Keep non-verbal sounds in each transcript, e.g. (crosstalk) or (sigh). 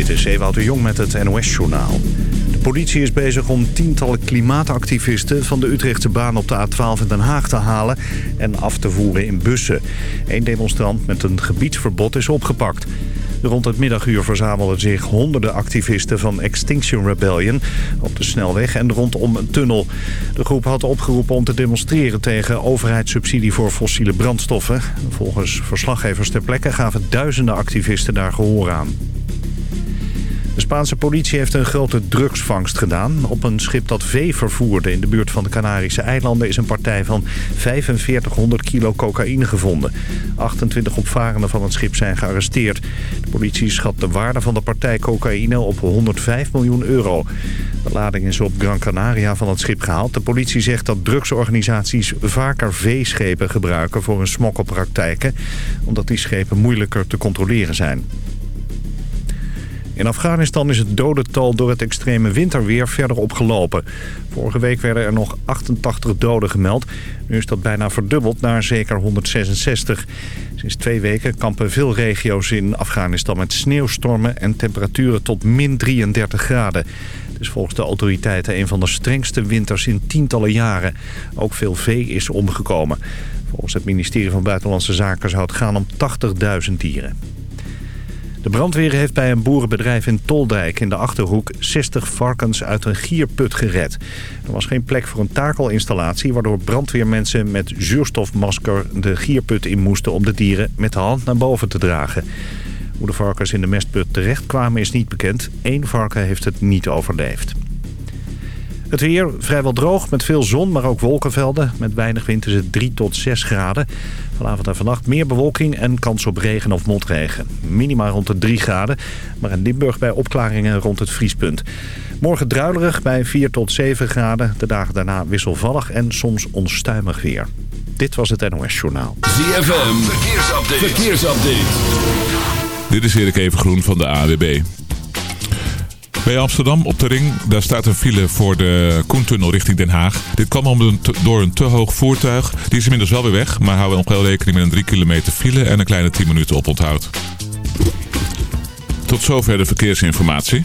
Dit is Ewout de Jong met het NOS-journaal. De politie is bezig om tientallen klimaatactivisten van de Utrechtse baan op de A12 in Den Haag te halen en af te voeren in bussen. Eén demonstrant met een gebiedsverbod is opgepakt. Rond het middaguur verzamelden zich honderden activisten van Extinction Rebellion op de snelweg en rondom een tunnel. De groep had opgeroepen om te demonstreren tegen overheidssubsidie voor fossiele brandstoffen. Volgens verslaggevers ter plekke gaven duizenden activisten daar gehoor aan. De Spaanse politie heeft een grote drugsvangst gedaan. Op een schip dat vee vervoerde in de buurt van de Canarische eilanden... is een partij van 4500 kilo cocaïne gevonden. 28 opvarenden van het schip zijn gearresteerd. De politie schat de waarde van de partij cocaïne op 105 miljoen euro. De lading is op Gran Canaria van het schip gehaald. De politie zegt dat drugsorganisaties vaker veeschepen gebruiken... voor hun smokkelpraktijken, omdat die schepen moeilijker te controleren zijn. In Afghanistan is het dodental door het extreme winterweer verder opgelopen. Vorige week werden er nog 88 doden gemeld. Nu is dat bijna verdubbeld naar zeker 166. Sinds twee weken kampen veel regio's in Afghanistan met sneeuwstormen... en temperaturen tot min 33 graden. Het is volgens de autoriteiten een van de strengste winters in tientallen jaren. Ook veel vee is omgekomen. Volgens het ministerie van Buitenlandse Zaken zou het gaan om 80.000 dieren. De brandweer heeft bij een boerenbedrijf in Toldijk in de Achterhoek 60 varkens uit een gierput gered. Er was geen plek voor een takelinstallatie waardoor brandweermensen met zuurstofmasker de gierput in moesten om de dieren met de hand naar boven te dragen. Hoe de varkens in de mestput terechtkwamen is niet bekend. Eén varken heeft het niet overleefd. Het weer vrijwel droog met veel zon, maar ook wolkenvelden. Met weinig wind is het 3 tot 6 graden. Vanavond en vannacht meer bewolking en kans op regen of motregen. Minima rond de 3 graden, maar in Limburg bij opklaringen rond het vriespunt. Morgen druilerig bij 4 tot 7 graden. De dagen daarna wisselvallig en soms onstuimig weer. Dit was het NOS Journaal. ZFM, verkeersupdate. verkeersupdate. Dit is Erik Evengroen van de AWB. Bij Amsterdam op de ring, daar staat een file voor de Koentunnel richting Den Haag. Dit kwam om door een te hoog voertuig. Die is inmiddels wel weer weg, maar houden nog wel rekening met een 3 kilometer file en een kleine 10 minuten oponthoud. Tot zover de verkeersinformatie.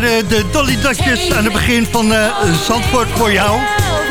Waren de Dolly aan het begin van uh, Zandvoort voor jou.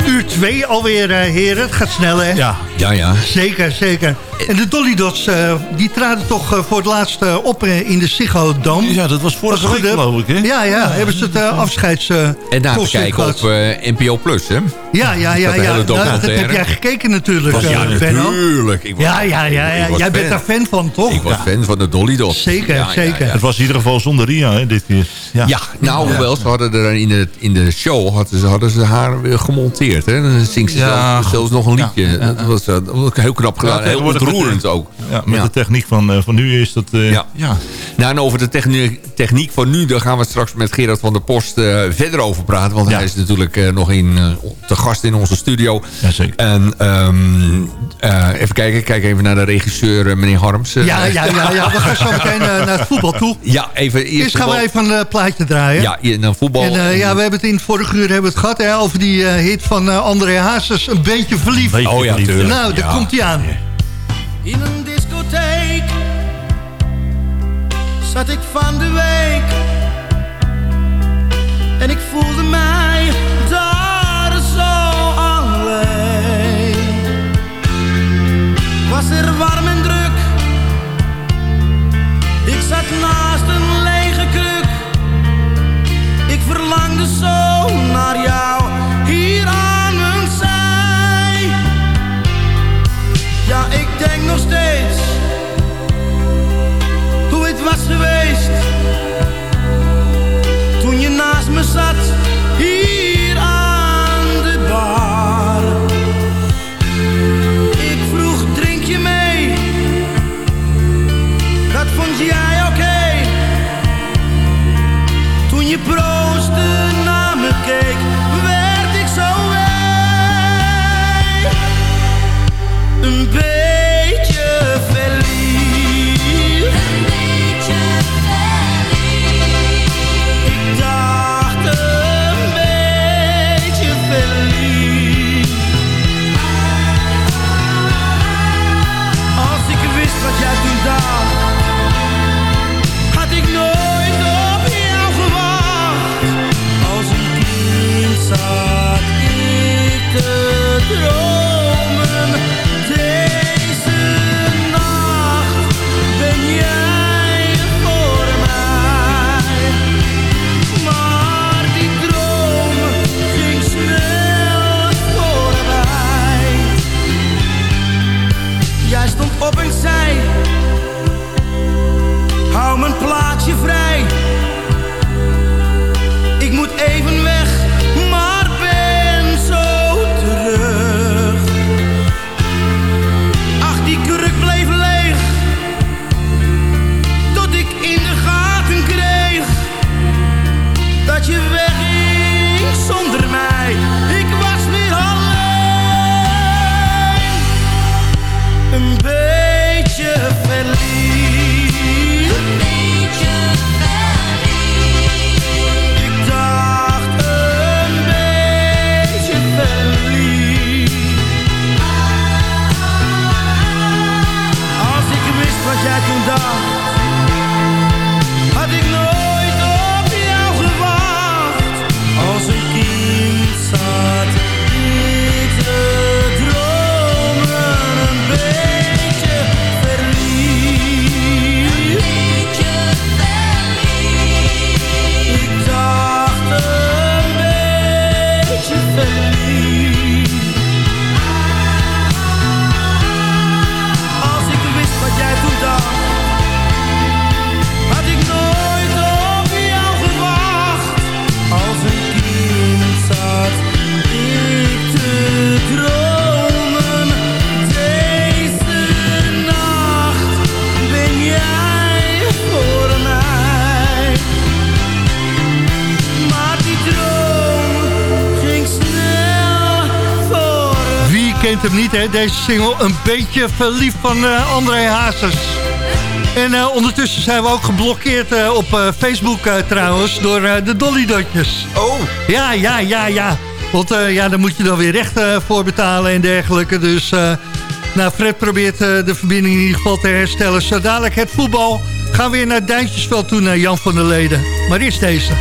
Uur 2 alweer, uh, heren. Het gaat snel, hè? Ja. Ja, ja. Zeker, zeker. En de Dolly Dots, uh, die traden toch uh, voor het laatst uh, op in de Ziggo Dome. Ja, dat was vorige week, geloof ik, hè? Ja, ja, hebben ze het afscheids... en daar te kijken op NPO Plus, hè? Ja, ja, ja. ja. Nou, dat heb jij gekeken natuurlijk, was, Ja, natuurlijk. Ik was, ja, ja, ja. ja. Jij bent daar fan van, toch? Ik was fan van de Dolly Dots. Zeker, ja, zeker. Het was in ieder geval zonder Ria, hè, dit keer. Ja, ja nou, hoewel, ze hadden er in de, in de show hadden ze, hadden ze haar gemonteerd, hè? Dan zingt ze zelfs, zelfs nog een liedje. Dat was heel knap gedaan. heel ontroerend ook. Ja, met de techniek van, uh, van nu is dat... Uh, ja. ja. Nou, en over de techniek, techniek van nu... daar gaan we straks met Gerard van der Post uh, verder over praten. Want hij is natuurlijk nog in, te gast in onze studio. Jazeker. En um, even kijken. Kijk even naar de regisseur, meneer Harms. ja, ja, ja, ja. We gaan zo meteen naar het voetbal toe. Ja, even... Eerst, eerst gaan we even een plaatje draaien. Ja, naar voetbal. En ja, we hebben het in het vorige uur hebben het gehad hè, over die hit van André Hazes. Een beetje verliefd. Beetje oh ja, natuurlijk. Nou, daar komt hij aan. In een zat ik van de week en ik voelde mij daar zo alleen. Was er warm en druk, ik zat naast een lege kruk. Ik verlangde zo naar jou hier aan zij. Ja, ik denk nog steeds Jij stond hè? Deze single een beetje verliefd van uh, André Hazes. En uh, ondertussen zijn we ook geblokkeerd uh, op Facebook trouwens door de Dolly Dotjes. Oh. Ja, ja, ja, ja. Want ja, daar moet je dan weer recht voor betalen en dergelijke. Dus nou, Fred probeert de verbinding in ieder geval te herstellen. Zo dadelijk het voetbal Gaan we weer naar Duintjesveld toe, naar Jan van der Leden. Maar eerst deze.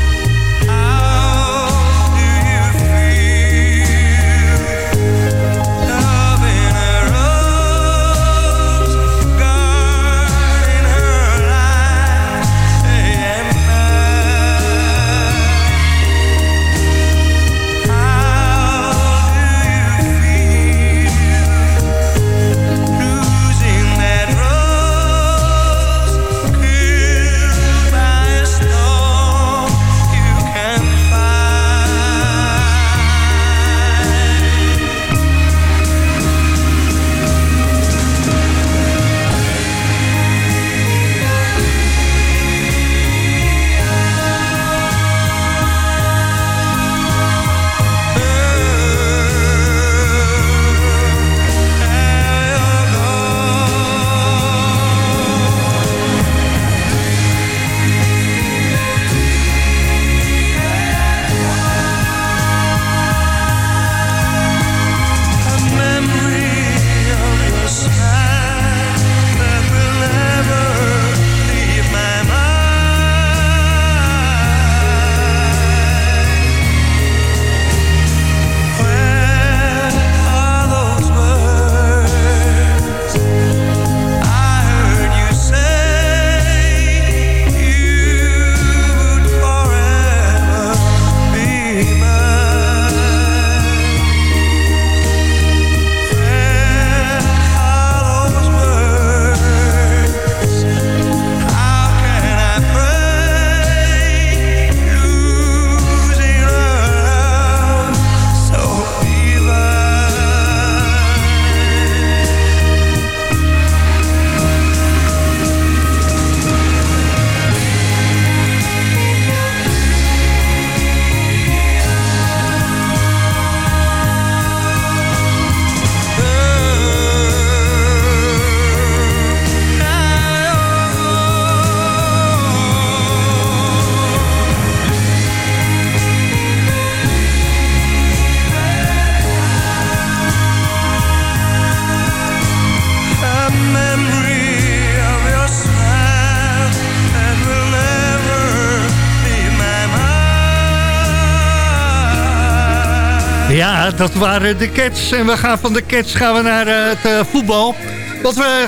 Ja, dat waren de Cats. En we gaan van de Cats gaan we naar uh, het uh, voetbal. Want we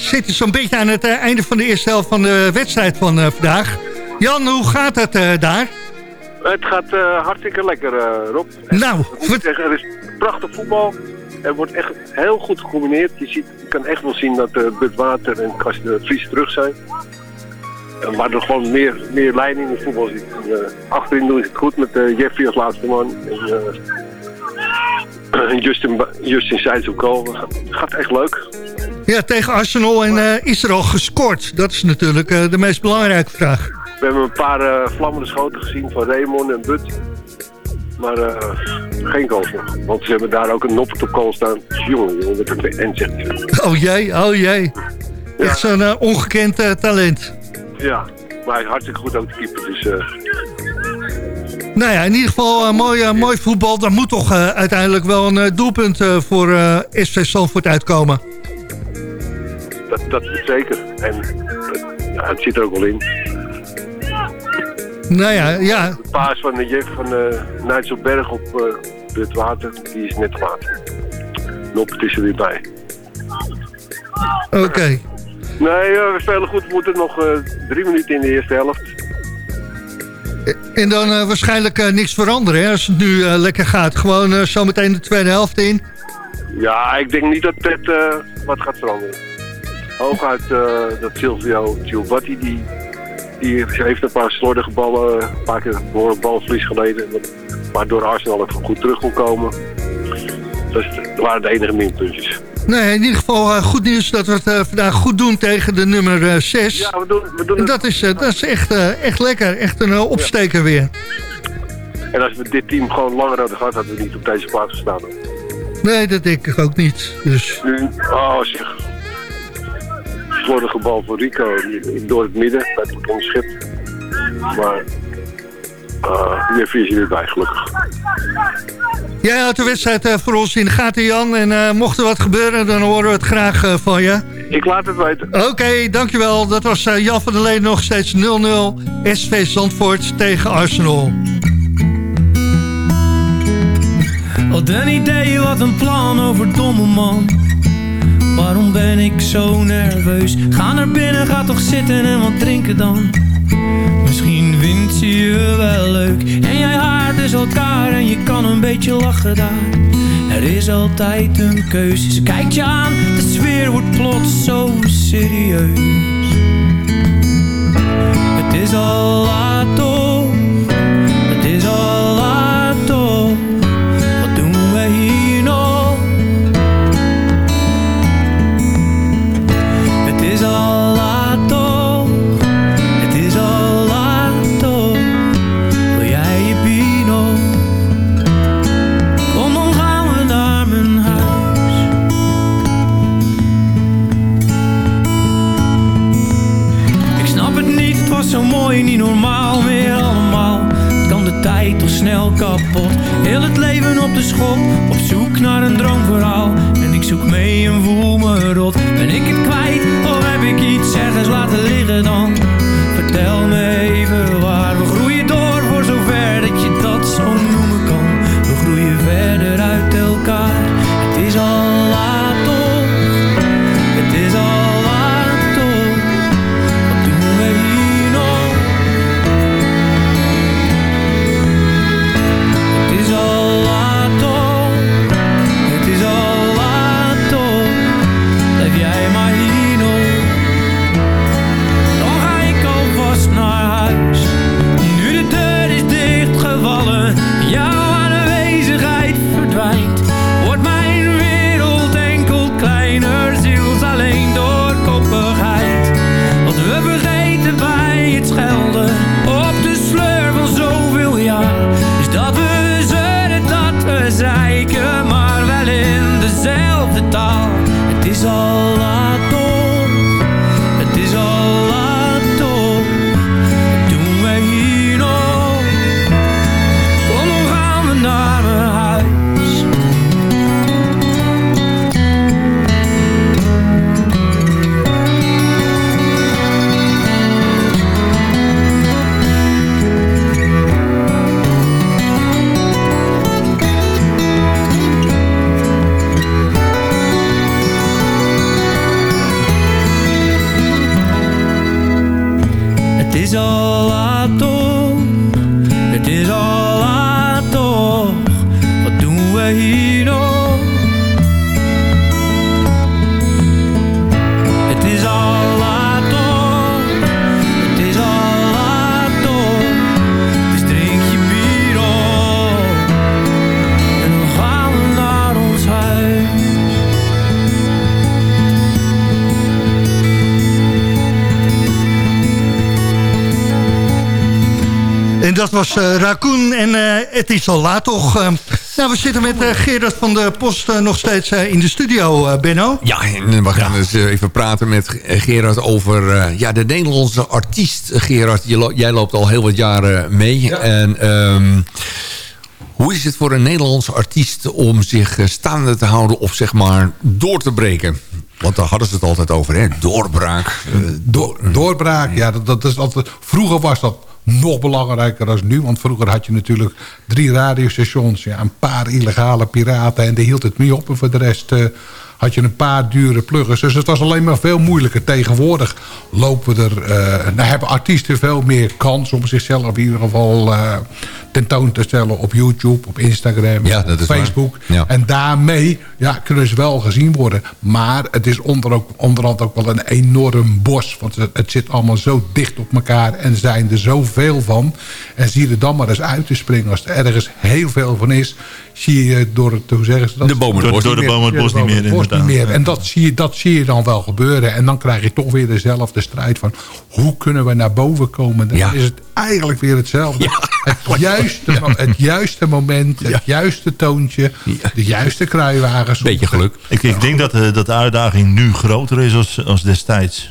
zitten zo'n beetje aan het uh, einde van de eerste helft van de wedstrijd van vandaag. Jan, hoe gaat het daar? Het gaat hartstikke lekker, Rob. Nou, zeggen, er is prachtig voetbal. Er wordt echt heel goed gecombineerd. Je, ziet, je kan echt wel zien dat uh, Bud Water en Kast de Vries terug zijn. Uh, maar er gewoon meer, meer lijn in het voetbal zit. Achterin doen ze het goed met Jeffrey als laatste man. En, Justin, Justin Seitz ook al. Het gaat echt leuk. Ja, tegen Arsenal en is er al gescoord? Dat is natuurlijk de meest belangrijke vraag. We hebben een paar vlammende schoten gezien van Raymond en Bud. Maar uh, geen goals nog. Want ze hebben daar ook een noppert op kool staan. Jongen, jongen, met een N zegt. Oh jee, oh jee. Ja. Echt zo'n uh, ongekend uh, talent. Ja, maar hij is hartstikke goed ook de keeper. Dus, nou ja, in ieder geval mooi, mooi voetbal. Daar moet toch uiteindelijk wel een doelpunt voor SV Zandvoort uitkomen. Dat, dat is zeker. En ja, het zit er ook wel in. Nou ja, ja. De paas van, de, van uh, Nigel Berg op uh, het water, die is net water. Noppert is er weer bij. Oké. Okay. Nee, uh, we spelen goed. We moeten nog uh, drie minuten in de eerste helft. En dan uh, waarschijnlijk niks veranderen hè, als het nu lekker gaat. Gewoon zometeen de tweede helft in. Ja, ik denk niet dat het wat gaat veranderen. Hooguit dat Silvio Giobatti die die heeft een paar slordige ballen, een paar keer door een balverlies geleden. Waardoor Arsenal even goed terug kon komen. Dat waren de enige minpuntjes. Nee, in ieder geval uh, goed nieuws dat we het uh, vandaag goed doen tegen de nummer uh, 6. Ja, we doen, we doen en dat is, dat is echt, echt lekker. Echt een opsteker ja. weer. En als we dit team gewoon langer hadden gehad, hadden we niet op deze plaats gestaan. Nee, dat denk ik ook niet. Dus... Nu, oh zeg, slordige bal voor Rico door het midden bij het betonschip. Maar uh, hier vier je weer bij, gelukkig. Jij houdt de wedstrijd uh, voor ons in de gaten, Jan. En uh, mocht er wat gebeuren, dan horen we het graag uh, van je. Ik laat het weten. Oké, dankjewel. Dat was eh, Jan van der Leen nog steeds 0-0. SV Zandvoort tegen Arsenal. Wat een idee, wat een plan over domme man. Waarom ben ik zo nerveus? Ga naar binnen, ga toch zitten en wat drinken dan. Misschien vindt ze je wel leuk. En jij haart dus elkaar en je kan een beetje lachen daar. Er is altijd een keuze. Ze kijkt je aan, de sfeer wordt plots zo serieus. Het is al laat was eh Raccoon en eh, het is al laat toch. eh. nou, we zitten met Gerard van der Post nog steeds in de studio, eh, Benno. Ja, en we gaan dus even praten met Gerard over eh, ja, de Nederlandse artiest. Gerard, je lo- jij loopt al heel wat jaren mee. En ehm, hoe is het voor een Nederlandse artiest om zich staande te houden of zeg maar door te breken? Want daar hadden ze het altijd over, hè? Doorbraak. Door, doorbraak, ja, dat, dat is altijd, vroeger was dat nog belangrijker dan nu. Want vroeger had je natuurlijk drie radiostations, ja, een paar illegale piraten... en die hield het mee op. En voor de rest eh, had je een paar dure pluggers. Dus het was alleen maar veel moeilijker. Tegenwoordig lopen er, eh nou, hebben artiesten veel meer kans... om zichzelf in ieder geval eh, tentoon te stellen op YouTube, op Instagram, Ja, op. Facebook. Ja. En daarmee ja, kunnen ze wel gezien worden. Maar het is onder ook, onderhand ook wel een enorm bos. Want het, zit allemaal zo dicht op elkaar. En zijn er zoveel van. En zie je er dan maar eens uit te springen. Als er ergens heel veel van is... zie je door het, hoe zeggen ze dat? De bomen Door de niet bomen het bos niet meer, bos meer. En dat zie, je, dat zie je dan wel gebeuren. En dan krijg je toch weer dezelfde strijd van... hoe kunnen we naar boven komen? Dan Ja. is het eigenlijk weer hetzelfde. het, (laughs) juiste, het juiste moment, het juiste toontje... de juiste kruiwagens. Beetje geluk. Ik, ik denk dat, eh, dat de uitdaging nu groter is als, als destijds.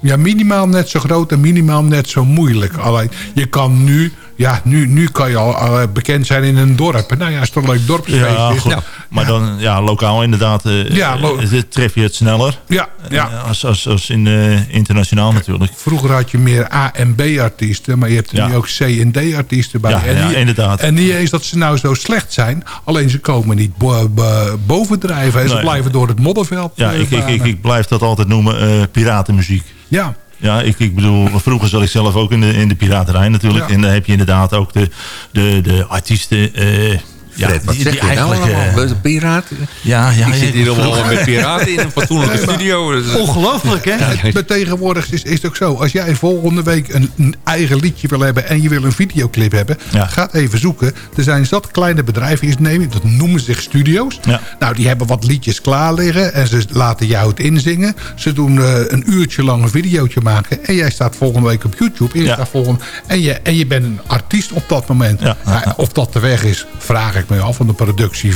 Ja, minimaal net zo groot en minimaal net zo moeilijk. Alleen, je kan nu Ja, nu, nu kan je al eh, bekend zijn in een dorp. Nou ja, als het een leuk dorpsfeest Ja, is. goed. Nou, maar dan ja, lokaal inderdaad eh, Ja, lo- eh, tref je het sneller. ja, ja. Als, als, als in, internationaal natuurlijk. Vroeger had je meer A- en B-artiesten, maar je hebt er Ja. nu ook C- en D-artiesten bij. Ja, en, inderdaad. en niet eens dat ze nou zo slecht zijn, alleen ze komen niet bo bo- bovendrijven. En ze blijven door het modderveld Ja, ik, ik, ik, ik blijf dat altijd noemen piratenmuziek. Ja, Ja, ik, ik bedoel, vroeger zat ik zelf ook in de, in de piraterij natuurlijk. Ja. En dan heb je inderdaad ook de, de, de artiesten... eh, ja, Fred, wat die, zeg die je nou eigenlijk... allemaal? een piraat? ja, ja, ik zit ja, hier allemaal met piraten in een (laughs) fatsoenlijke studio. Dus- Ongelooflijk, hè? maar tegenwoordig is, is het ook zo. Als jij volgende week een, een eigen liedje wil hebben... en je wil een videoclip hebben, Ja. ga het even zoeken. Er zijn zat kleine bedrijven die nemen, dat noemen zich studio's. Ja. Nou, die hebben wat liedjes klaar liggen... en ze laten jou het inzingen. Ze doen eh, een uurtje lang een videootje maken... en jij staat volgende week op YouTube. En je, Ja. volgende, en je, en je bent een artiest op dat moment. Ja. Nou, of dat de weg is, vraag ik me af. Van de productie.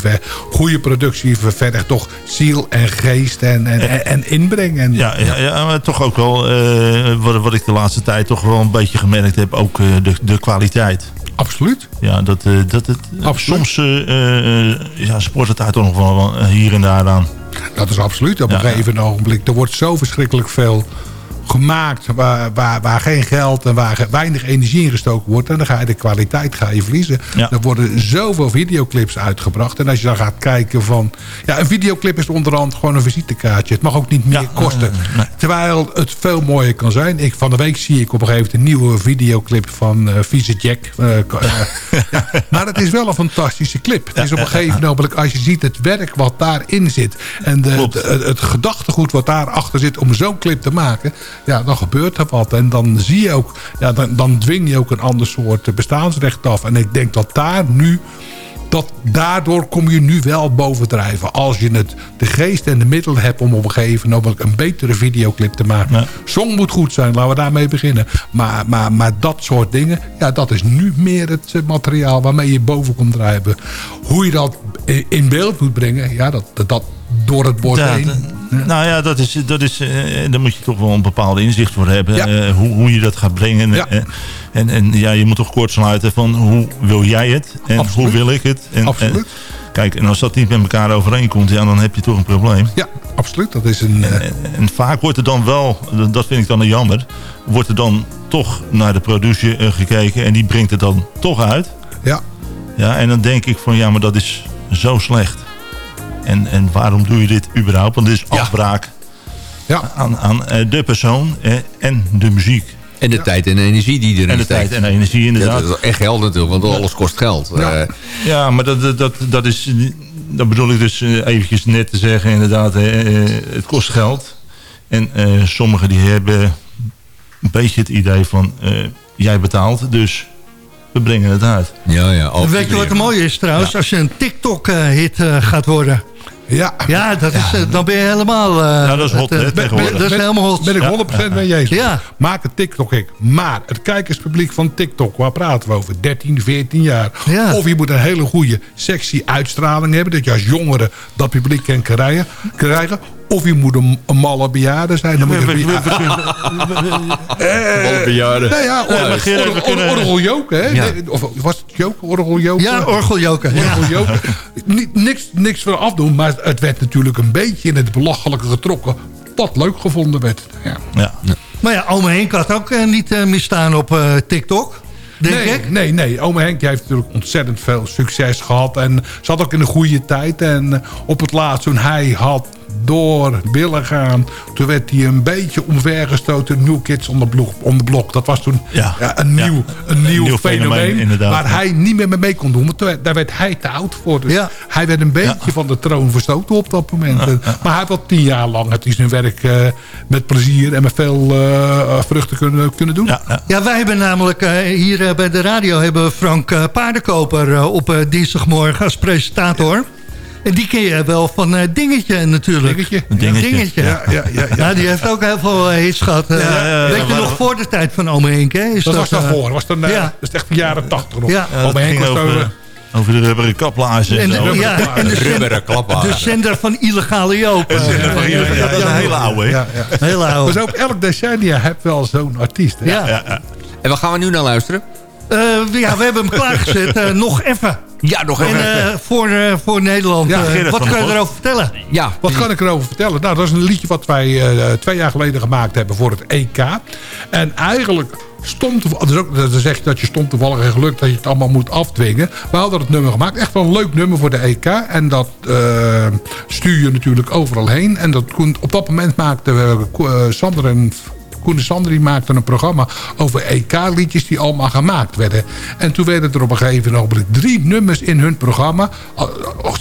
Goede productie ververgt toch ziel en geest en, en, en, en inbreng. En, Ja, ja, ja, maar toch ook wel, eh, wat, wat ik de laatste tijd toch wel een beetje gemerkt heb, ook eh, de, de kwaliteit. Absoluut. Ja, dat, eh, dat het Absoluut. soms ja, sport het daar toch nog wel hier en daar aan. Dat is absoluut op Ja, een gegeven ogenblik. Er wordt zo verschrikkelijk veel gemaakt waar, waar, waar geen geld en waar weinig energie in gestoken wordt. En dan ga je de kwaliteit ga je verliezen. Ja. Er worden zoveel videoclips uitgebracht. En als je dan gaat kijken van... Ja, een videoclip is onderhand gewoon een visitekaartje. Het mag ook niet meer Ja, kosten. nee. Terwijl het veel mooier kan zijn. Ik, van de week zie ik op een gegeven moment een nieuwe videoclip van eh Vieze Jack. Eh, (laughs) eh, ja, maar het is wel een fantastische clip. Het is op een gegeven moment, als je ziet het werk wat daarin zit... en de- het, het gedachtegoed wat daarachter zit om zo'n clip te maken... ja, dan gebeurt er wat. En dan zie je ook, ja, dan, dan dwing je ook een ander soort bestaansrecht af. En ik denk dat daar nu... Dat daardoor kom je nu wel bovendrijven. Als je het, de geest en de middelen hebt om op een gegeven moment een betere videoclip te maken. Ja. Song moet goed zijn, laten we daarmee beginnen. Maar, maar, maar dat soort dingen, ja, dat is nu meer het eh, materiaal waarmee je boven komt drijven. Hoe je dat in beeld moet brengen, ja, dat, dat, door het bord Ja, heen. Nou ja, dat is, dat is, eh, daar moet je toch wel een bepaalde inzicht voor hebben. Ja. eh, hoe, hoe je dat gaat brengen. Eh, en, en ja, je moet toch kort sluiten van hoe wil jij het? En Absoluut. hoe wil ik het? En, Absoluut. en- kijk, en als dat niet met elkaar overeenkomt, ja, dan heb je toch een probleem. Ja, absoluut. Dat is een... eh, En, en vaak wordt er dan wel, dat vind ik dan een jammer, wordt er dan toch naar de producer eh, gekeken en die brengt het dan toch uit. ja, Ja, en dan denk ik van ja, maar dat is zo slecht. En, en waarom doe je dit überhaupt? Want dit is Ja. afbraak ja, aan, aan eh, de persoon eh, en de muziek. En de tijd en de energie die erin En de steekt. tijd en de energie Ja, inderdaad. dat is echt geld natuurlijk, want alles kost geld. Ja. Eh, Ja, maar dat, dat, dat, is... Dat bedoel ik dus eh, eventjes net te zeggen. Inderdaad, eh, het kost geld. En eh, sommigen die hebben een beetje het idee van... eh, jij betaalt, dus we brengen het uit. ja, ja. Weet je wat het mooie is trouwens? Als je een TikTok-hit gaat worden. Ja. Ja, dat is, eh, dan ben je helemaal... eh, Ja, dat is hot, het, eh, hè, tegenwoordig. Dat is Ben- helemaal hot. Ben ik 100% met je eens. Ja. Maak een TikTok ik. Maar het kijkerspubliek van TikTok, waar praten we over? 13, 14 jaar. Ja. Of je moet een hele goede sexy uitstraling hebben. Dat je als jongere dat publiek kan krijgen. Of je moet een, een malle bejaarde zijn. Dan moet je We- we- een we- we- Alle bejaarden. Nou ja, or, or- or- orgeljoken? Ja. Nee, Of was het joken? Orgeljoken? Ja, orgeljoken. Ja. Orgeljoken. Niet- niks, niks voor afdoen, maar het werd natuurlijk een beetje in het belachelijke getrokken. Wat leuk gevonden werd. Ja. Ja. Maar ja, ome Henk had ook eh, niet eh, misstaan op eh, TikTok. Denk nee, ik. nee, nee. Ome Henk heeft natuurlijk ontzettend veel succes gehad. En zat ook in een goede tijd. En eh, op het laatst toen hij had door willen gaan... toen werd hij een beetje omvergestoten. New Kids on the Block. On the block. Dat was toen Ja. ja, een, Ja. nieuw, een nieuw, fenomeen. waar hij niet meer mee kon doen. Want daar werd hij te oud voor. Dus Ja. hij werd een beetje van de troon verstoten op dat moment. En- Maar hij had wel tien jaar lang het is zijn werk eh, met plezier... en met veel eh, vruchten kunnen, kunnen doen. Ja, ja. Ja, wij hebben namelijk eh, hier bij de radio hebben Frank Paardenkoper op dinsdagmorgen als presentator. En die ken je wel van eh, Dingetje natuurlijk. Dingetje. Een dingetje. Dingetje. Ja, ja, ja, ja. Ja, die heeft ook heel veel eh, hits gehad. eh. Ja, ja, ja, Weet je nog voor de tijd van Ome Henk, hè? Is Dat, was eh, daarvoor. Was dan, eh, ja. Dat is echt de jaren tachtig nog. Ja. Ja, dat Ome Henk was over, de rubberen kaplaarzen. En de, zo. ja, en de, Rubberen zender, klapwagen. de zender van Illegale Joop. Ja, ja, dat is een hele oude. Ja, ja. Heel Maar oud. zo op elk decennia heb wel zo'n artiest. Hè? Ja. Ja, ja. En waar gaan we nu naar luisteren? Eh, ja, we hebben hem klaargezet. Eh, nog even. Ja, nog even. En, eh, voor, eh, voor Nederland. Ja, Eh, wat kan je erover vertellen? ja, Wat kan ik erover vertellen? Nou, dat is een liedje wat wij twee jaar geleden gemaakt hebben voor het EK. En eigenlijk stond... Dus ook, dan zeg je dat je stond toevallig en geluk dat je het allemaal moet afdwingen. We hadden het nummer gemaakt. Echt wel een leuk nummer voor de EK. En dat stuur je natuurlijk overal heen. En dat, kon- op dat moment maakten we Sander en... Koen en Sander die maakten een programma over EK-liedjes die allemaal gemaakt werden. En toen werden er op een gegeven moment drie nummers in hun programma eh,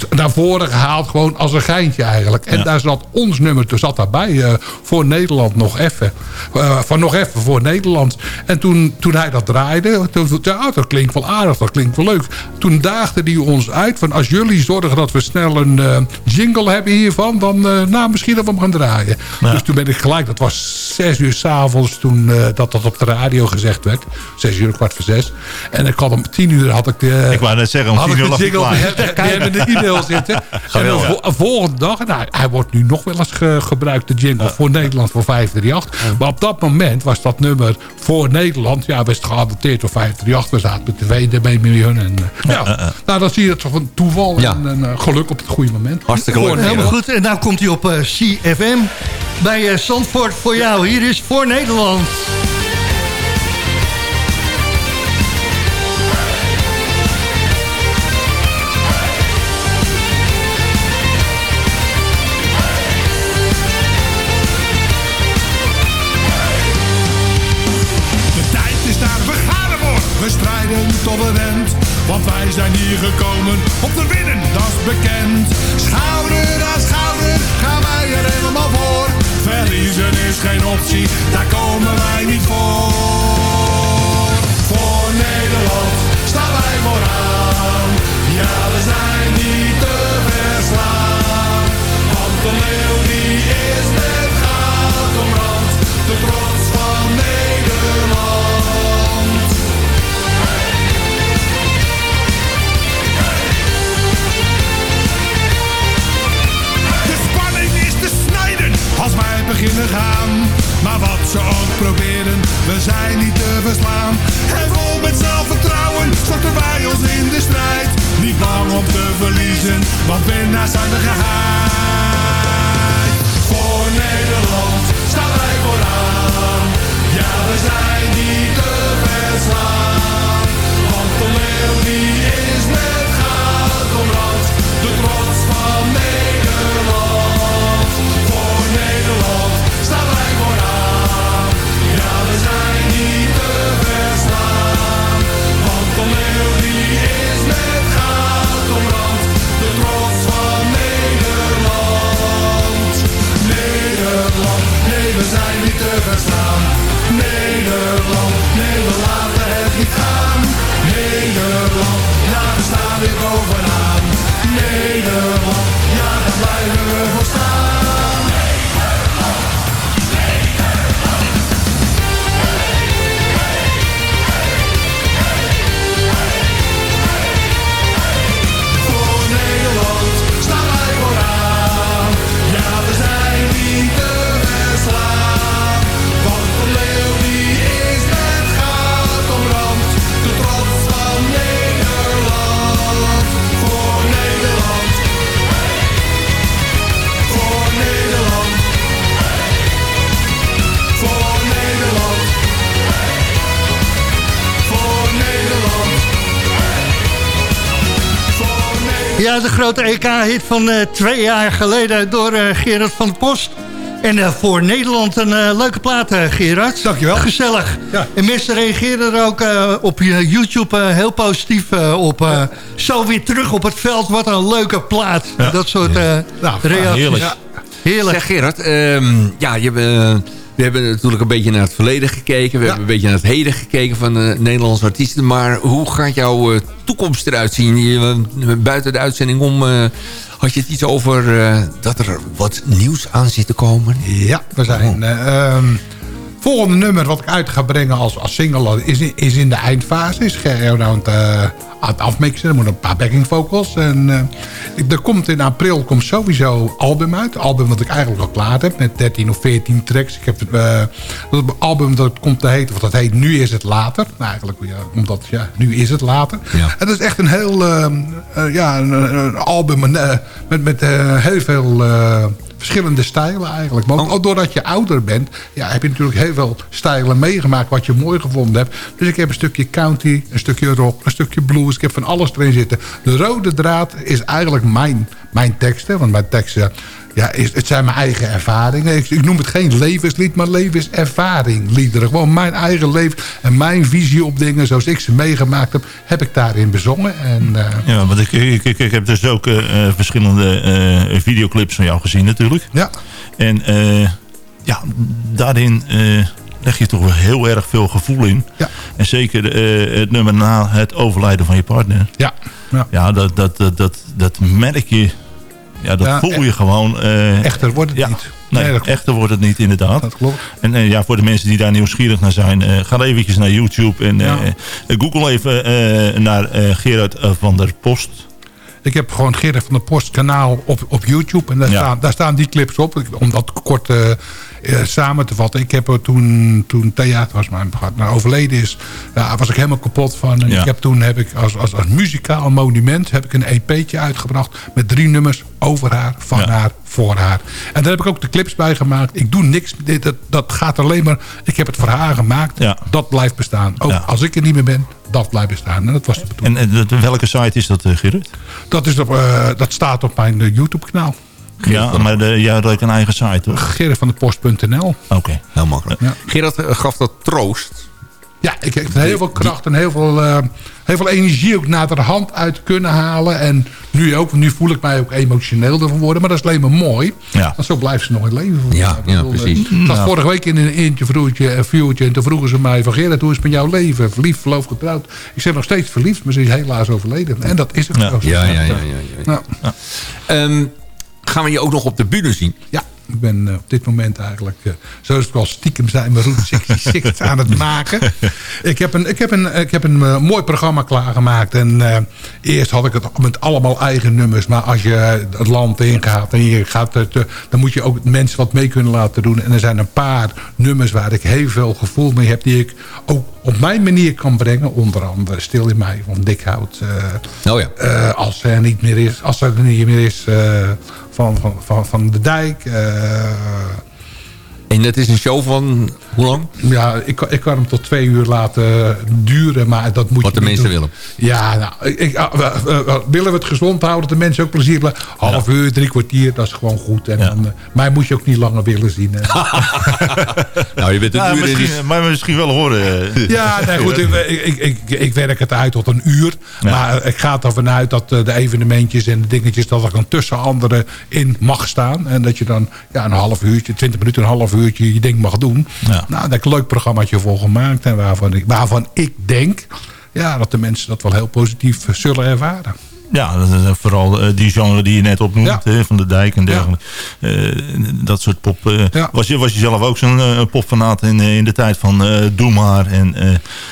naar voren gehaald. Gewoon als een geintje eigenlijk. En daar zat ons nummer er zat daarbij eh, voor Nederland nog even. Eh, van nog even voor Nederland. En toen, toen hij dat draaide, toen, ja, dat klinkt wel aardig, dat klinkt wel leuk. Toen daagde hij ons uit van als jullie zorgen dat we snel een eh, jingle hebben hiervan, dan eh, nou, misschien dat we hem gaan draaien. Dus toen ben ik gelijk, dat was zes uur s'avonds toen eh, dat dat op de radio gezegd werd. Zes uur, kwart voor zes. En ik had om tien uur had ik de... Ik wou net zeggen, om tien uur lag ik klaar. die, hebben de e-mail zitten. (laughs) En de volgende dag, nou, hij wordt nu nog wel eens ge- gebruikt, de jingle voor Nederland voor 538. Maar op dat moment was dat nummer voor Nederland, ja, best geadopteerd door 538. We zaten met de ermee miljoen. En, eh, ja, nou, dan zie je het zo van toeval Ja. en, en, eh, geluk op het goede moment. Hartstikke leuk. Helemaal goed. En nou komt hij op eh, CFM. Bij eh, Zandvoort voor jou. Hier is voor Nederland. De. We strijden tot het end. Want wij zijn hier gekomen om te winnen, dat is bekend. Schouder aan is geen optie, daar komen wij niet voor. Voor Nederland staan wij vooraan. Ja, we zijn niet te verslaan. Want de leeuw die is met goud omrand. De beginnen gaan. Maar wat ze ook proberen, we zijn niet te verslaan. En vol met zelfvertrouwen storten wij ons in de strijd. Niet bang om te verliezen, want winnaars zijn we geheid. Voor Nederland staan wij vooraan. Ja, we zijn niet te verslaan. Want de leeuw die is met goud omrand. De trots van Nederland. Nederland, ja daar blijven we voor staan. Ja, de grote EK-hit van eh, twee jaar geleden door eh, Gerard van der Post. En eh, voor Nederland een leuke plaat, Gerard. Dankjewel. Gezellig. Ja. En mensen reageren er ook op je YouTube heel positief op. Zo weer terug op het veld, wat een leuke plaat. Dat soort Nou, reacties. heerlijk. Ja. Heerlijk. Zeg Gerard, ehm, ja, je, hebt, we hebben natuurlijk een beetje naar het verleden gekeken. We hebben een beetje naar het heden gekeken van de Nederlandse artiesten. Maar hoe gaat jouw eh, toekomst eruit zien? Eh, buiten de uitzending om eh, had je het iets over eh, dat er wat nieuws aan zit te komen. Ja, we zijn... eh, ehm, volgende nummer wat ik uit ga brengen als, als single is, in- is in de eindfase. Is Gerard aan het, eh, aan het afmixen. Er moeten een paar backing vocals. En ik- er komt in april komt sowieso album uit. Een album dat ik eigenlijk al klaar heb. Met 13 of 14 tracks. Ik heb dat album dat komt te heten. Wat dat heet Nu is het later. Nou, eigenlijk ja, omdat ja, nu is het later. Ja. En dat is echt een heel ja, een, een album met, met heel veel verschillende stijlen eigenlijk. Maar ook, ook doordat je ouder bent, ja, heb je natuurlijk heel veel stijlen meegemaakt wat je mooi gevonden hebt. Dus ik heb een stukje country, een stukje rock, een stukje blues. Ik heb van alles erin zitten. De rode draad is eigenlijk mijn, mijn teksten. Want mijn teksten, ja, het zijn mijn eigen ervaringen. Ik, ik noem het geen levenslied, maar levenservaring liederen. Gewoon mijn eigen leven en mijn visie op dingen zoals ik ze meegemaakt heb, heb ik daarin bezongen. En, eh, Ja, want ik, ik, ik, heb dus ook eh, eh, verschillende videoclips van jou gezien natuurlijk. ja, En ja, daarin leg je toch wel heel erg veel gevoel in. Ja. En zeker het nummer na het overlijden van je partner. ja, ja. Ja, dat, dat, dat, dat merk je. Ja, dat Ja, voel je gewoon. eh, Echter wordt het ja. niet. Nee, Nee, dat klopt. echter wordt het niet inderdaad. Dat klopt. En eh, ja, voor de mensen die daar nieuwsgierig naar zijn, eh, ga eventjes naar YouTube en Ja. google even naar Gerard van der Post. Ik heb gewoon Gerrit van der Post kanaal op, op YouTube. En daar, Ja. staan, daar staan die clips op. Om dat kort eh, eh, samen te vatten. Ik heb er toen, toen Thea, was mijn partner, overleden is. Daar was ik helemaal kapot van. En Ja. ik heb toen heb ik als, als, als muzikaal monument heb ik een EP'tje uitgebracht. Met drie nummers over haar, van Ja. haar, voor haar. En daar heb ik ook de clips bij gemaakt. Ik doe niks. Dit, dat, dat gaat alleen maar... Ik heb het voor haar gemaakt. Dat blijft bestaan. Ook als ik er niet meer ben, dat blijft bestaan. En dat was de bedoeling. En welke site is dat, eh, Gerard? Dat, is op, eh, dat staat op mijn eh, YouTube-kanaal. Ja, maar de, jij had ook een eigen site, toch? Gerritvandepost.nl. Oké. Heel makkelijk. Ja. Gerard gaf dat troost. Ja, ik heb er heel veel kracht en heel veel, eh, heel veel energie ook naar de hand uit kunnen halen. En nu ook, nu voel ik mij ook emotioneel ervan worden. Maar dat is alleen maar mooi. Ja. Want zo blijft ze nog in het leven. Ja, ja, eh, precies. Ik was Nou. vorige week in een interviewtje, een viewtje. En toen vroegen ze mij van Gerrit, hoe is het met jouw leven? Verliefd, verloofd, getrouwd? Ik zeg nog steeds verliefd, maar ze is helaas overleden. En dat is het Ja. zo. Ja, ja, ja. ja, ja. Ja. Ehm, gaan we je ook nog op de bühne zien? Ja, ik ben eh, op dit moment eigenlijk, zoals ik al stiekem zei, mijn Route 66 (laughs) aan het maken. Ik heb een, ik heb een, ik heb een eh, mooi programma klaargemaakt. En eh, eerst had ik het met allemaal eigen nummers. Maar als je het land ingaat en je gaat het, dan moet je ook mensen wat mee kunnen laten doen. En er zijn een paar nummers waar ik heel veel gevoel mee heb. Die ik ook op mijn manier kan brengen. Onder andere Stil in mij van Dikhout. eh, Oh ja. als er niet meer is, als er niet meer is van, van, van, de dijk. Eh, En dat is een show van hoe lang? ja, ik, kan- ik kan hem tot twee uur laten duren, maar dat moet Wat je de mensen doen. willen. Ja, nou, ik, ah, we- we- we- willen we het gezond houden, dat de mensen ook plezier hebben. Half uur, drie kwartier, dat is gewoon goed. En Ja. dan, eh, mij moet je ook niet langer willen zien. (laughs) Nou, je bent een Ja, uur in, misschien, maar misschien wel horen. eh. (laughs) Ja, nee, goed. Ik, ik, ik, ik werk het uit tot een uur. Ja. Maar ik ga ervan uit dat eh, de evenementjes en de dingetjes... dat er dan tussen anderen in mag staan. En dat je dan ja, een half uurtje, twintig minuten, een half uurtje... je ding mag doen. Ja. Nou, daar heb ik een leuk programmaatje voor gemaakt. En waarvan ik, waarvan ik denk ja, dat de mensen dat wel heel positief zullen ervaren. Ja, dat is eh, vooral eh, die genre die je net opnoemt, Ja. van de dijk en dergelijke. Eh, dat soort pop. eh, Ja. was, je, was je zelf ook zo'n popfanaat in, in de tijd van eh Doe maar en eh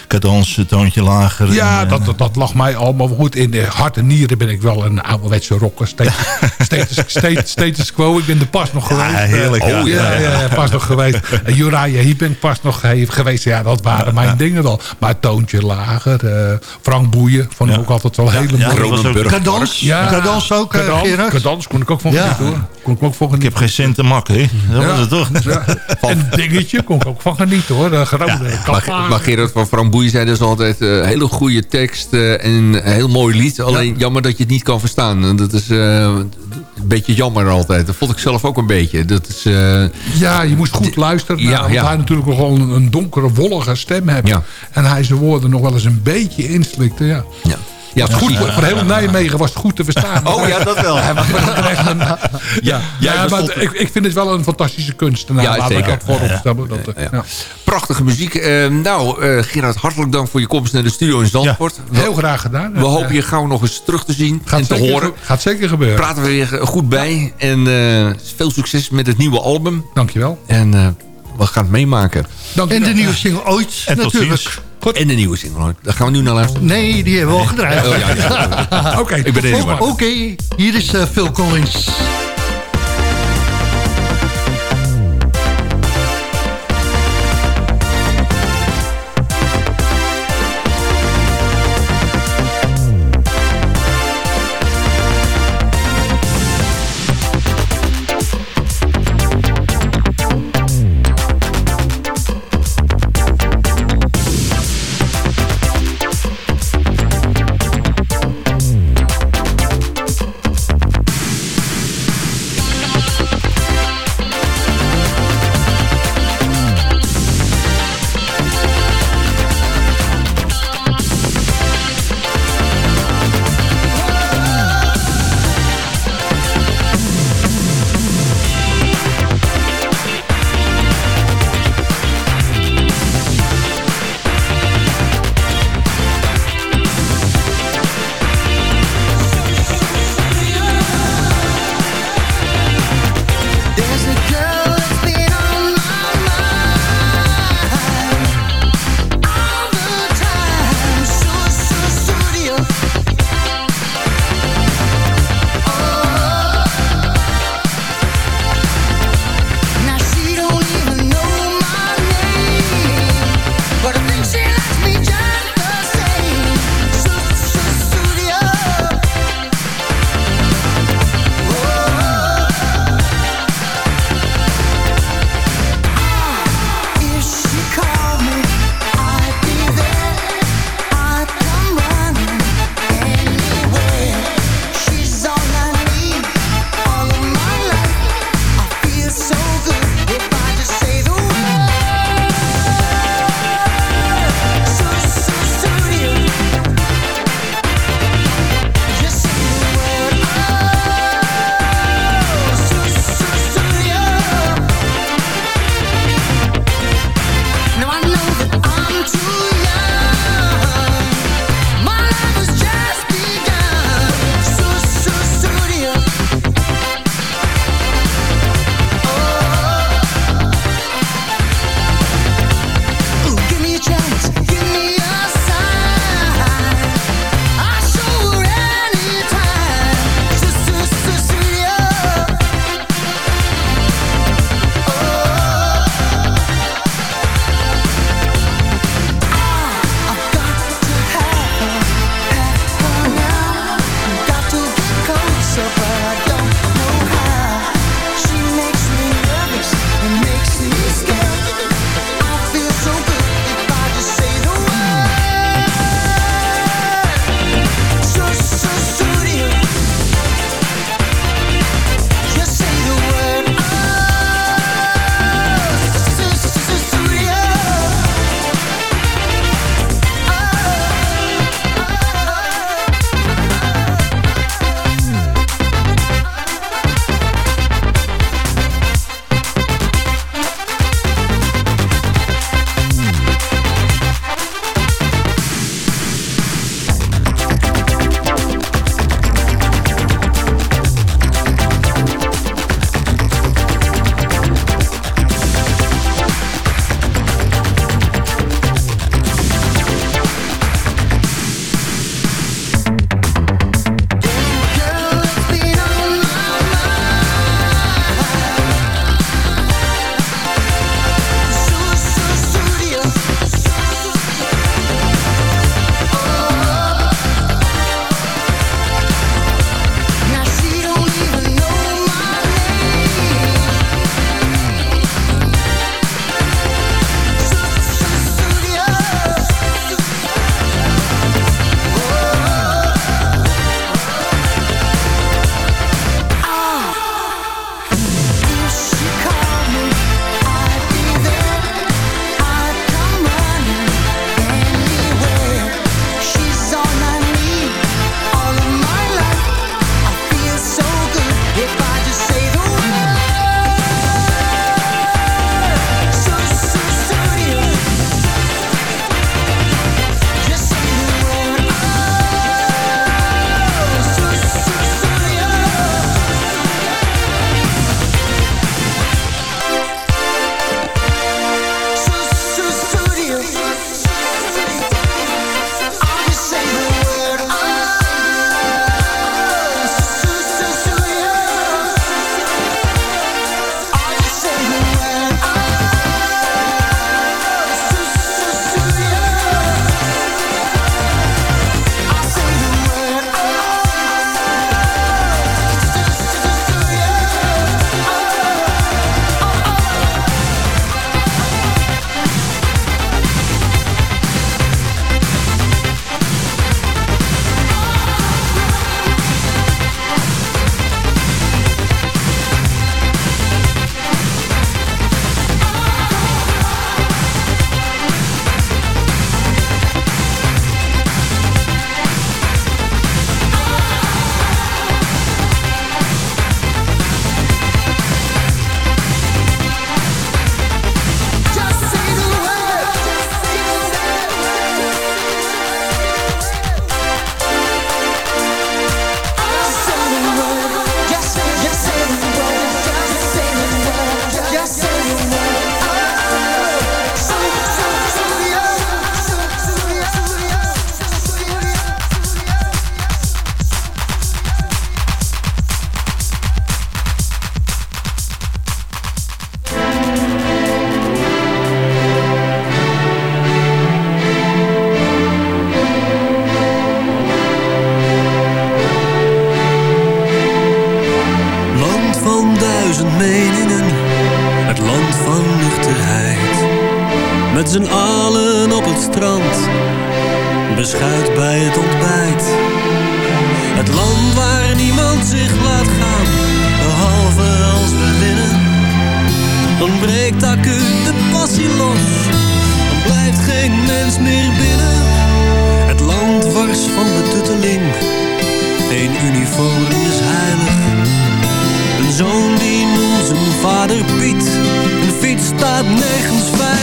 cadans, toontje lager. Ja, en, dat, dat, dat lag mij allemaal goed. In de hart en nieren ben ik wel een ouderwetse rocker. Status, (laughs) status, status, status quo. Ik ben er pas nog geweest. heerlijk, ja. Oh, ja, ja, ja, pas nog geweest. Uh, (laughs) Uriah Heep ben ik pas nog ge- geweest. Ja, dat waren mijn dingen wel. Maar Toontje Lager. eh, Frank Boeien. Vond ik Ja. ook altijd wel hele ja, mooie. Ook- Kronenburg. Cadans? Ja. Cadans ook, eh, Cadans, Gerard? Cadans kon ik ook van Ja. genieten hoor. Kon ik ook van Ik heb geen cent te makken, hè? Dat Ja. was het toch? Ja. (laughs) En dingetje kon ik ook van genieten hoor. De grote Maar, kaplaar. maar Gerard van Frank Boeien zei dus altijd... eh, hele goede tekst eh, en een heel mooi lied. Alleen jammer dat je het niet kan verstaan. Dat is eh, een beetje jammer altijd. Dat vond ik zelf ook een beetje. Dat is, eh, Ja, je moest goed luisteren. Ja, ja. hij natuurlijk nog wel een, een donkere, wollige stem heeft. Ja. En hij zijn woorden nog wel eens een beetje inslikte. Ja. ja. Ja, Goed, precies. voor, heel Nijmegen was het goed te verstaan. (laughs) Oh ja, dat wel. Ja, Ja, ja, maar ik, ik vind het wel een fantastische kunstenaar. Ja, Laten we zeker. eh, Ja. ja. Prachtige muziek. Eh, nou, eh, Gerard, hartelijk dank voor je komst naar de studio in Zandvoort. Heel graag gedaan. we hopen je gauw nog eens terug te zien en te horen. Gaat zeker gebeuren. Praten we weer goed bij. En veel succes met het nieuwe album. Dankjewel. En we gaan het meemaken. En de nieuwe single Ooit En natuurlijk. En de nieuwe single. Daar gaan we nu naar luisteren. Nee, die hebben we al gedraaid. Oh, ja, ja. (laughs) Oké, er Oké, hier is eh, Phil Collins.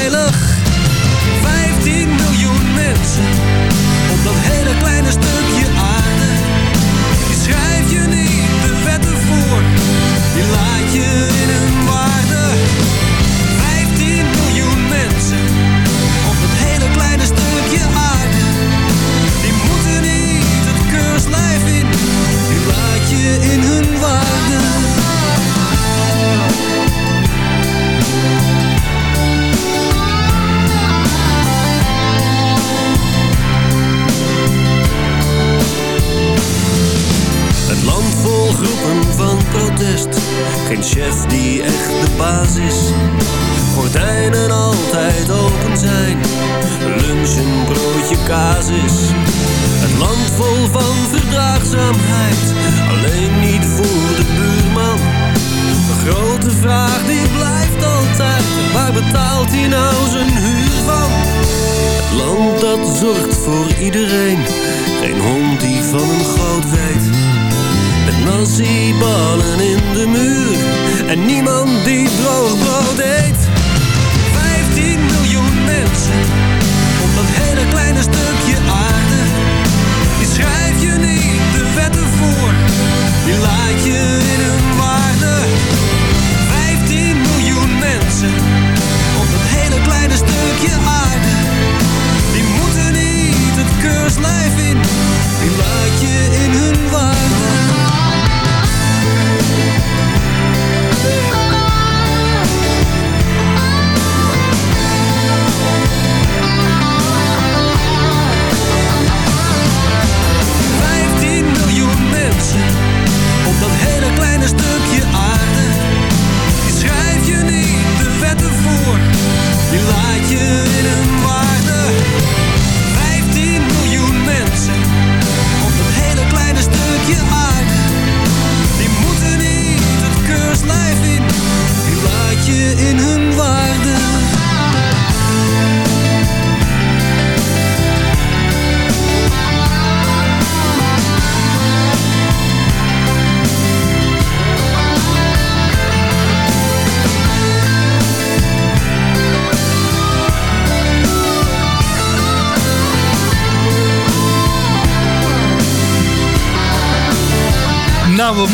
快乐。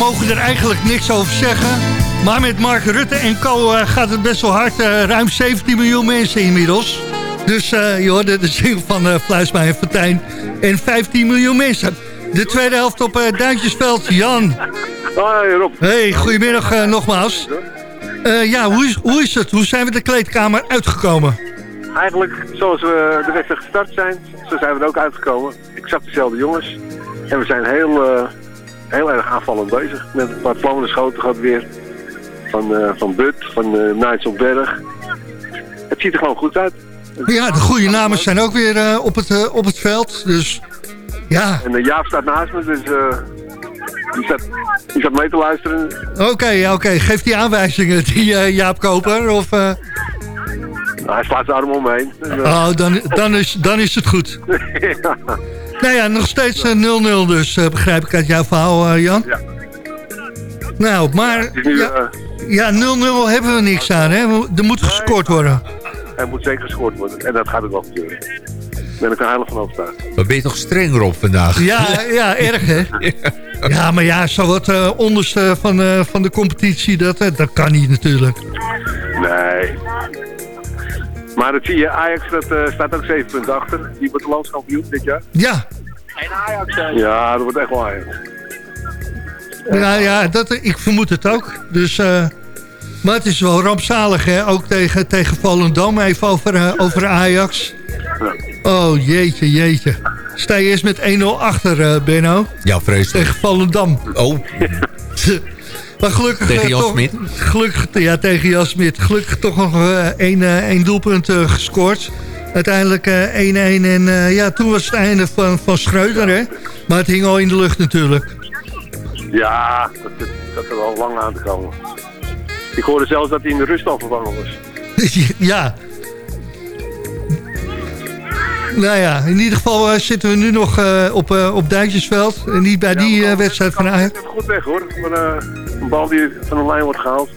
Mogen er eigenlijk niks over zeggen. Maar met Mark Rutte en co eh, gaat het best wel hard. Eh, ruim 17 miljoen mensen inmiddels. Dus uh, je hoorde de zin van uh, Fluisma en Fortuin. En 15 miljoen mensen. De tweede helft op uh, Duintjesveld. Jan. Hoi Rob. Hey, goedemiddag nogmaals. ja, hoe is, hoe is het? Hoe zijn we de kleedkamer uitgekomen? Eigenlijk zoals we de wedstrijd gestart zijn, zo zijn we er ook uitgekomen. Exact dezelfde jongens. En we zijn heel heel erg aanvallend bezig. Met een paar vlammende schoten gaat weer. Van, uh, van But, van uh, Nigel Berg. Het ziet er gewoon goed uit. Ja, de goede namen zijn ook weer uh, op, het, op het veld. Dus ja. En Jaap staat naast me, dus die, staat, die staat mee te luisteren. Oké, okay, oké. Okay. Geeft die aanwijzingen, die Jaap Koper? Of, nou, hij slaat zijn arm omheen. Dus, oh, dan, dan, is, dan is het goed. ja. (laughs) Nou ja, nog steeds 0-0 uh, dus, uh, begrijp ik uit jouw verhaal, uh, Jan. Ja. Nou, maar... Ja, 0-0 hebben we niks aan, hè? Er moet gescoord worden. Er moet zeker gescoord worden. En dat gaat ook wel gebeuren. ben ik er heilig van overtuigd. Maar ben je toch streng erop vandaag? Ja, ja erg hè? (laughs) Ja, maar ja, zo wat uh, onderste van, uh, van de competitie, dat, uh, dat kan niet natuurlijk. Nee. Maar dat zie je, Ajax dat, staat ook 7 punten achter. Die wordt de landskampioen dit jaar. Ja. Geen Ajax zijn. Ja, dat wordt echt wel Ajax. Ja, ja dat, ik vermoed het ook. Dus, maar het is wel rampzalig, hè? Ook tegen, tegen Volendam, even over, over Ajax. Ja. Oh, jeetje, jeetje. Sta je eerst met 1-0 achter, uh, Benno? Ja, vreselijk. Tegen Volendam. Oh. (laughs) Maar gelukkig... Tegen eh, Jan toch- Smit? Gelukkig, ja, tegen Jan Smit. Gelukkig toch nog eh, één, eh, één doelpunt gescoord. Uiteindelijk eh, 1-1 en eh, ja, toen was het einde van, van Schreuder, hè. Maar het hing al in de lucht natuurlijk. Ja, dat, dat, dat er al lang aan te komen. Ik hoorde zelfs dat hij in de rust al vervangen was. (laughs) ja. Nou ja, in ieder geval eh, zitten we nu nog eh, op, eh, op Duitsersveld. En niet bij die wedstrijd van Ajax. Het goed weg hoor. Maar, een bal die van de lijn wordt gehaald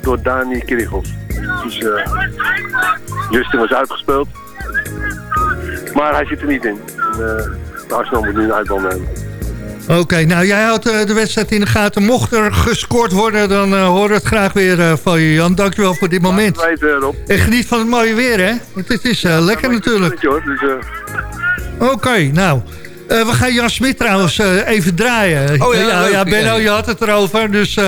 door Dani Kirchhoff. Dus Justin was uitgespeeld. Maar hij zit er niet in. En, Arsenal moet nu een uitbal nemen. Oké, nou jij houdt eh, de wedstrijd in de gaten. Mocht er gescoord worden, dan eh hoor het graag weer eh, van je, Jan. Dankjewel voor dit moment. Weten. En geniet van het mooie weer, hè? Want het is lekker natuurlijk. Dus, Oké, nou. Eh, we gaan Jan Smit trouwens eh, even draaien. Oh ja, ja, leuk. ja Benno, Ja. je had het erover. Dus eh,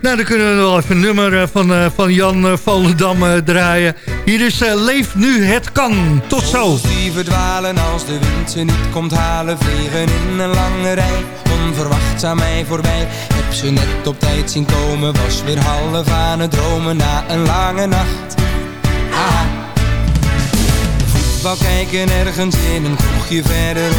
nou, dan kunnen we nog even een nummer van, eh, van Jan Volendam eh, draaien. Hier is eh, Leef nu het kan. Tot zo. Die verdwalen als de wind ze niet komt halen Vliegen in een lange rij, onverwachts aan mij voorbij Heb ze net op tijd zien komen, was weer half aan het dromen Na een lange nacht, aha Voetbal kijken ergens in een kroegje verderop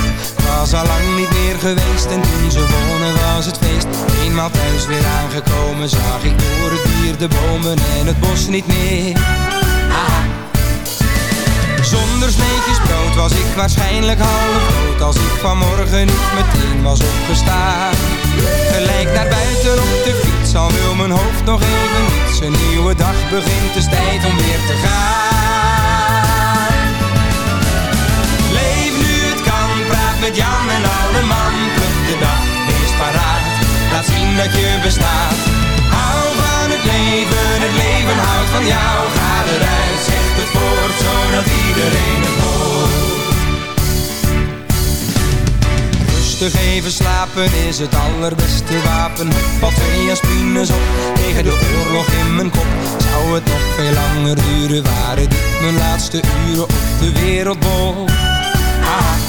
Was al lang niet meer geweest. En toen ze wonnen was het feest. Eenmaal thuis weer aangekomen zag ik door het dier de bomen en het bos niet meer. Zonder sneetjes brood was ik waarschijnlijk half Als ik vanmorgen niet meteen was opgestaan. Gelijk naar buiten op de fiets Al wil mijn hoofd nog even niets Een nieuwe dag begint, is tijd om weer te gaan met Jan en alle man de dag, wees paraat. Laat zien dat je bestaat. Hou van het leven, het leven houdt van jou. Ga eruit, zeg het voort, zodat iedereen het hoort. Rustig even slapen is het allerbeste wapen. Val twee aspines op tegen de oorlog in mijn kop. Zou het nog veel langer duren, waren dit mijn laatste uren op de wereldbol? Ah.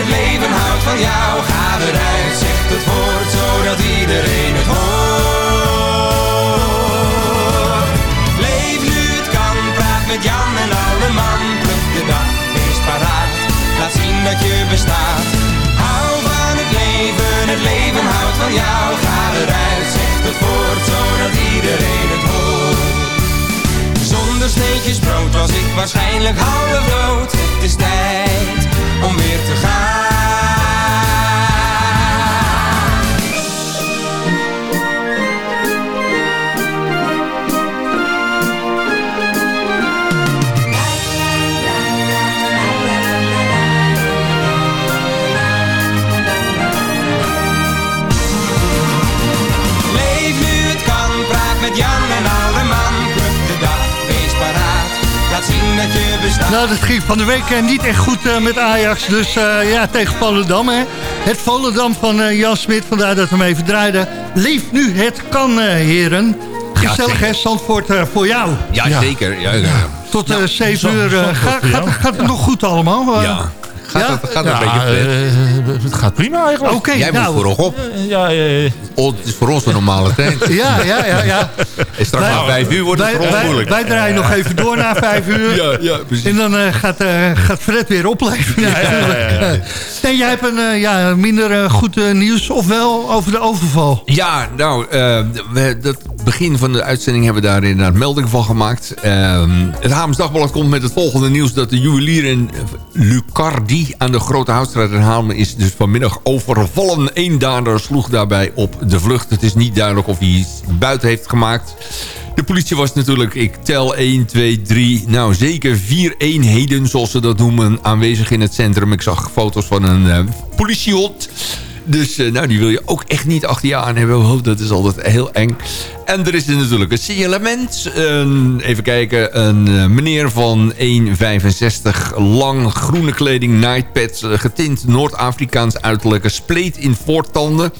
het leven houdt van jou. Ga eruit, zeg het woord Zodat iedereen het hoort. Leef nu het kan, praat met Jan en oude man Pluk de dag, wees paraat Laat zien dat je bestaat. Hou van het leven, het leven houdt van jou. Ga eruit, zeg het woord Zodat iedereen het hoort. Zonder sneetjes brood was ik waarschijnlijk half dood. Het is tijd om weer te gaan. Laat zien dat je bestaat. Nou, dat ging van de week eh, niet echt goed eh, met Ajax. Dus eh, ja, tegen Volendam, hè. Het Volendam van eh, Jan Smit, vandaar dat we hem even draaiden. Leef nu het kan, eh, heren. Gezellig, zeker. hè, Zandvoort voor, voor jou. Ja, zeker. Ja, ja. Tot eh, Nou, 7 Zand- uur. gaat, gaat, het nog goed allemaal? Ja. Gaat Ja? het, gaat Ja, een beetje pret? het gaat prima eigenlijk. Oké, Jij nou. moet voorop. Ja, eh, Oh, het is voor ons een normale tijd. (laughs) Ja, ja, ja, ja. En straks na vijf uur wordt het Wij, voor ons wij, moeilijk. wij draaien nog even door na vijf uur. (laughs) Ja, ja, precies. En dan eh, gaat, eh, gaat Fred weer opleven. ja, ja, ja. Nee, jij hebt een eh, ja, minder goed eh, nieuws, ofwel over de overval. Ja, nou, we, dat begin van de uitzending hebben we daar inderdaad melding van gemaakt. Eh, het Haams Dagblad komt met het volgende nieuws... dat de juwelier in Lucardi aan de Grote Houtstraat in Haarlem... is dus vanmiddag overvallen. Eén dader sloeg daarbij op de vlucht. Het is niet duidelijk of hij iets buiten heeft gemaakt... De politie was natuurlijk, ik tel 1, 2, 3, nou zeker vier eenheden, zoals ze dat noemen, aanwezig in het centrum. Ik zag foto's van een eh, politiehond. Dus eh, nou, die wil je ook echt niet achter je aan hebben. Oh, dat is altijd heel eng. En er is er natuurlijk een signalement. Een- even kijken. Een eh, meneer van 1,65 lang. Groene kleding, nightpad. eh, getint Noord-Afrikaans uiterlijke. Spleet in voortanden.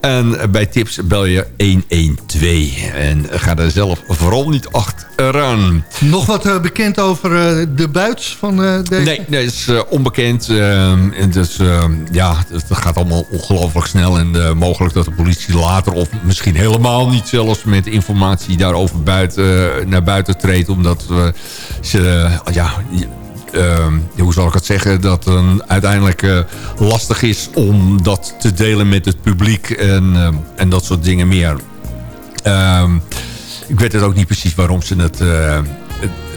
En bij tips bel je 112. En ga daar zelf vooral niet achteraan. Nog wat eh, bekend over de buits van deze? Nee, nee, het is onbekend. en dus, ja, het, gaat allemaal ongelooflijk snel. En mogelijk dat de politie later of misschien helemaal niet zelfs met informatie daarover buiten, eh, naar buiten treedt. Omdat ze, ja, ehm, hoe zal ik het zeggen, dat het uiteindelijk eh, lastig is om dat te delen met het publiek en, en dat soort dingen meer. Ehm, ik weet het ook niet precies waarom ze het, eh,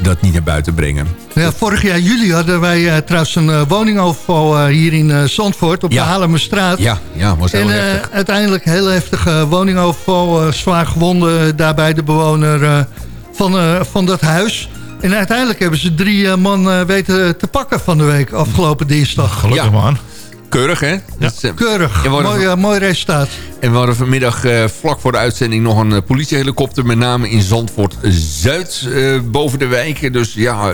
dat niet naar buiten brengen. Ja, vorig jaar juli hadden wij eh, trouwens een eh, woningoverval eh, hier in eh, Zandvoort op Ja. de Haarlemmerstraat. Ja, ja was heel En eh, heftig. uiteindelijk heel heftige woningoverval, eh, zwaar gewonden daarbij de bewoner eh, van, eh, van dat huis. En uiteindelijk hebben ze drie man weten te pakken van de week, afgelopen dinsdag. Gelukkig Ja. man. Keurig, hè? Dat is, eh, Keurig, mooi, mooi resultaat. En we hadden vanmiddag eh, vlak voor de uitzending nog een eh, politiehelikopter... met name in Zandvoort-Zuid boven de wijken. Dus ja,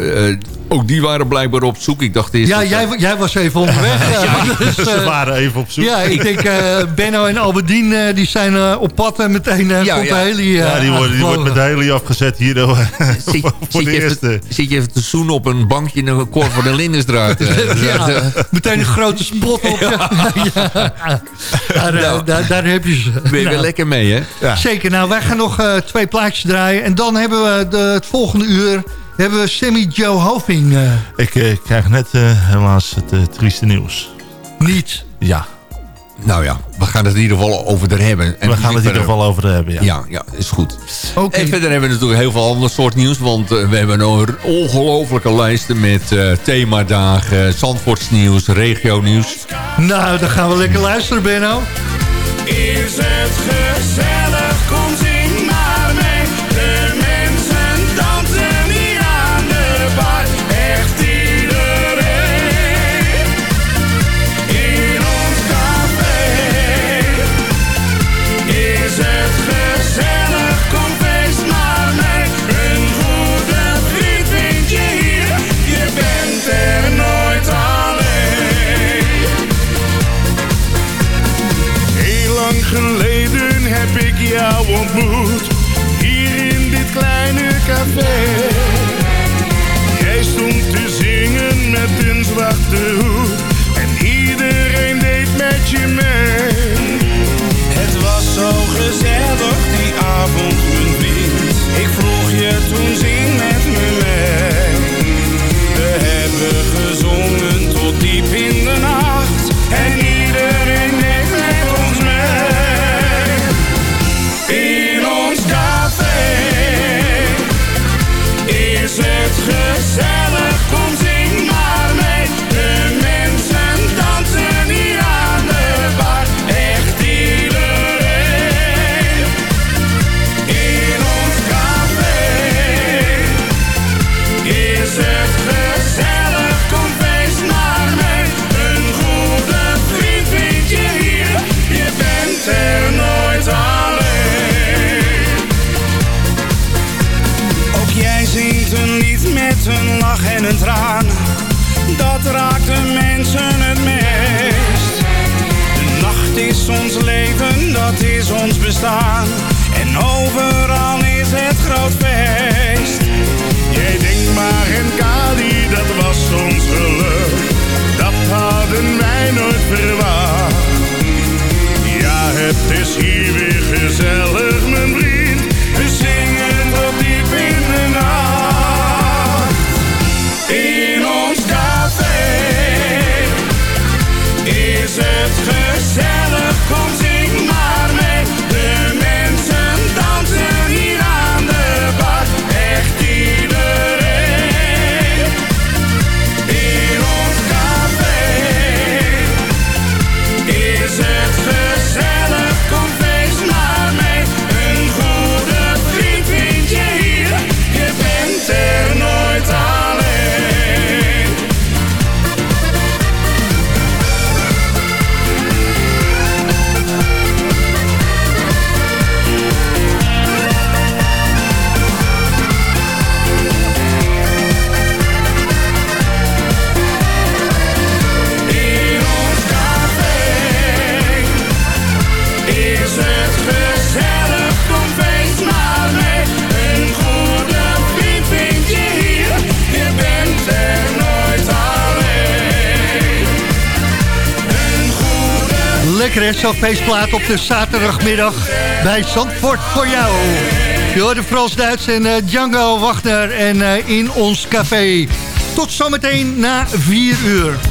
ook die waren blijkbaar op zoek. Ik dacht eerst... Ja, dat- jij, jij was even onderweg. (laughs) (laughs) dus, Ze waren even op zoek. ja, ik denk Benno en Albedien die zijn op pad en meteen Ja, komt ja. de heli Ja, die wordt, die wordt met de heli afgezet hier Zit, (laughs) voor zit de je eerste. even, zit je even te zoenen op een bankje in een kor voor de Lindersdraad? eh. ja, meteen een grote spot op. (laughs) Ja. Daar, eh, Nou. daar, daar heb je ze. Ben je weer Nou, lekker mee, hè? Ja. Zeker. Nou, wij gaan nog eh, twee plaatjes draaien. En dan hebben we de, het volgende uur... hebben we Sammy Joe Hoving eh, Ik krijg net eh, helaas het trieste nieuws. niet. Ja, Nou ja, we gaan het in ieder geval over er hebben. En we gaan het in ieder geval over hebben. Ja. Ja, ja, is goed. Oké. En verder hebben we natuurlijk heel veel ander soort nieuws. Want eh, we hebben een ongelofelijke lijsten met eh, themadagen, Zandvoortsnieuws, regionieuws. Nou, dan gaan we lekker luisteren, Benno. Is het gezellig, hier in dit kleine café. Jij stond te zingen met een zwarte een lach en een traan, dat raakt de mensen het meest. De nacht is ons leven, dat is ons bestaan, en overal is het groot feest. Jij denkt maar in Kali, dat was ons geluk, dat hadden wij nooit verwacht. Ja, het is hier weer gezellig lekkere feestplaat op de zaterdagmiddag bij Zandvoort voor jou. Je de Frans Duits en eh, Django Wachter en eh, in ons café. Tot zometeen na 4 uur.